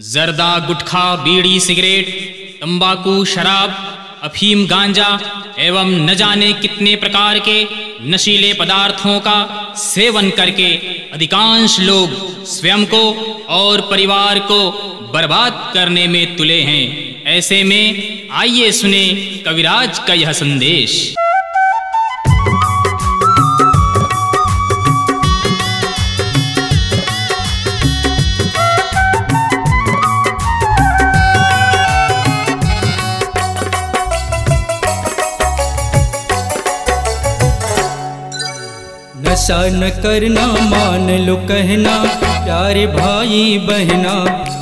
जर्दा, गुटखा, बीड़ी, सिगरेट, तंबाकू, शराब, अफीम, गांजा एवं न जाने कितने प्रकार के नशीले पदार्थों का सेवन करके अधिकांश लोग स्वयं को और परिवार को बर्बाद करने में तुले हैं। ऐसे में आइए सुने कविराज का यह संदेश। नशा न करना, मान लो कहना, प्यारे भाई, बहना,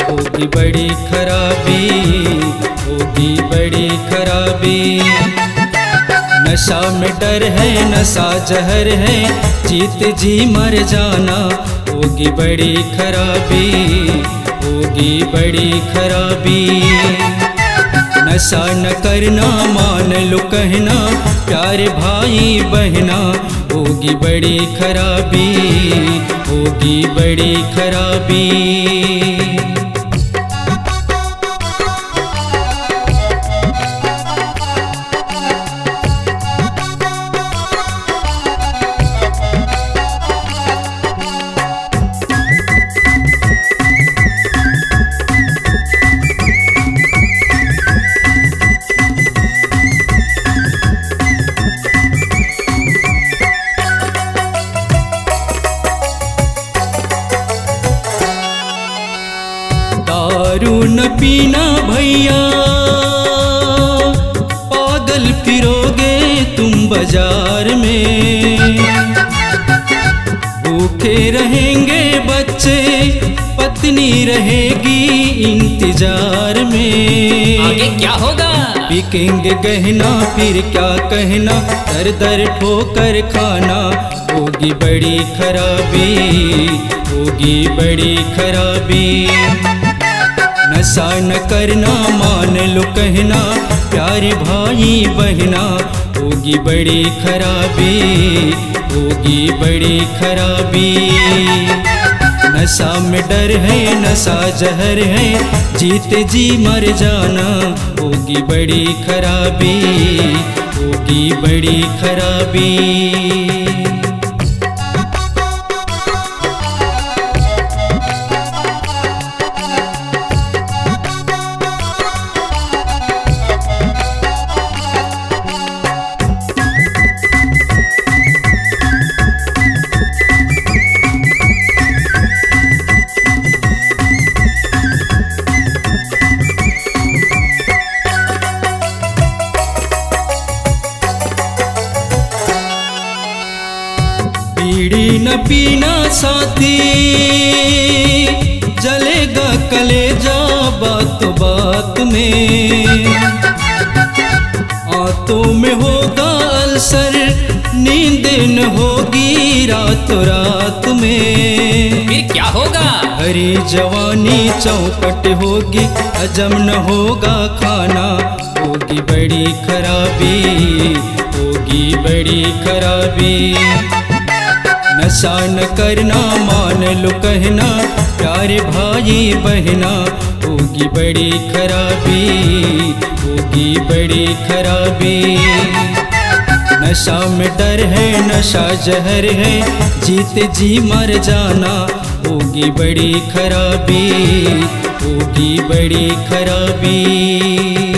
होगी बड़ी खराबी, होगी बड़ी खराबी। नशा में डर है, नशा जहर है, जीत जी मर जाना, होगी बड़ी खराबी, होगी बड़ी खराबी। नशा न करना, मान लो कहना, प्यारे भाई, बहना होगी बड़ी खराबी होगी बड़ी खराबी। रहेंगे बच्चे पत्नी रहेगी इंतज़ार में। आगे क्या होगा? बिकेंगे गहना फिर क्या कहना? दर दर ठोकर खाना होगी बड़ी खराबी होगी बड़ी खराबी। नशा न करना मान लो कहना प्यारे भाई बहना होगी बड़ी खराबी, होगी बड़ी खराबी। नशा में डर है, नशा जहर है, जीते जी मर जाना होगी बड़ी खराबी, होगी बड़ी खराबी। बीड़ी न पीना साथी। जलेगा कलेजा बात बात में। आंतों में होगा अल्सर नींद न होगी रात रात में। फिर क्या होगा? हरी जवानी चौपट होगी हजम न होगा खाना। होगी बड़ी खराबी होगी बड़ी खराबी। नशा न करना, मान लो कहना, प्यारे भाई बहना, होगी बड़ी खराबी, होगी बड़ी खराबी। नशा में डर है, नशा जहर है, जीत जी मर जाना, होगी बड़ी खराबी, होगी बड़ी खराबी।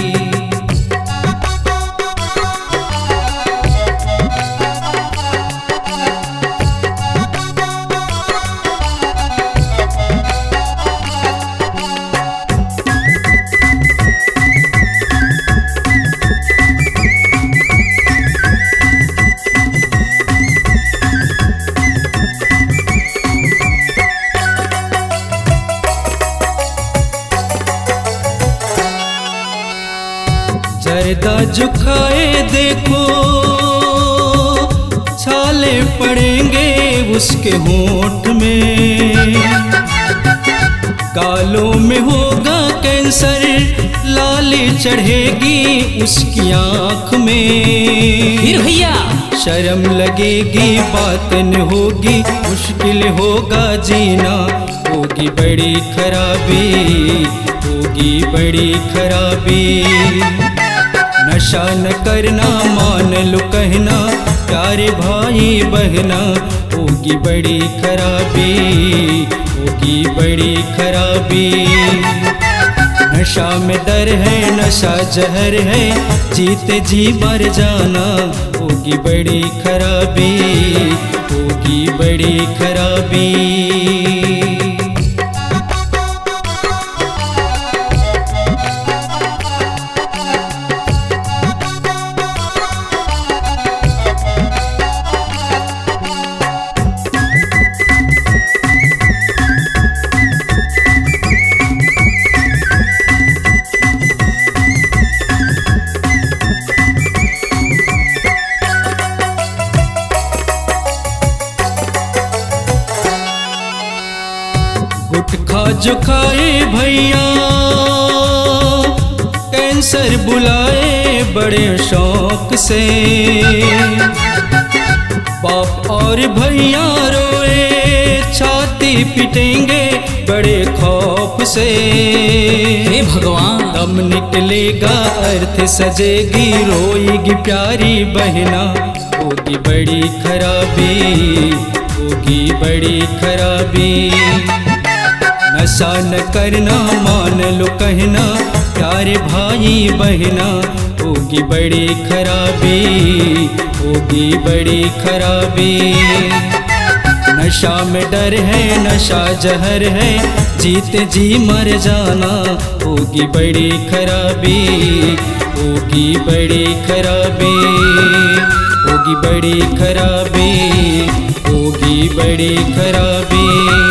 जरदा झुकाए देखो छाले पड़ेंगे उसके होठ में। गालों में होगा कैंसर लाली चढ़ेगी उसकी आँख में। फिर भैया। शर्म लगेगी बात न होगी मुश्किल होगा जीना। होगी बड़ी खराबी होगी बड़ी खराबी। नशा न करना, मान लो कहना, प्यारे भाई बहना, होगी बड़ी खराबी, होगी बड़ी खराबी। नशा में डर है, नशा जहर है, जीते जी मर जाना, होगी बड़ी खराबी, होगी बड़ी खराबी। जो खाए भैया कैंसर बुलाए बड़े शौक से। बाप और भैया रोए छाती पिटेंगे बड़े खौफ से। हे भगवान। दम निकलेगा अर्थ सजेगी रोएगी प्यारी बहना। होगी बड़ी खराबी होगी बड़ी खराबी। नशा न करना, मान लो कहना, प्यारे भाई बहना, होगी बड़ी खराबी, होगी बड़ी खराबी। नशा में डर है, नशा जहर है, जीते जी मर जाना, होगी बड़ी खराबी, होगी बड़ी खराबी, होगी बड़ी खराबी, होगी बड़ी खराबी।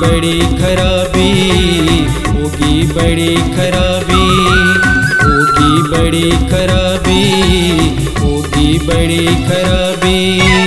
बड़ी खराबी होगी बड़ी खराबी होगी बड़ी खराबी होगी बड़ी खराबी।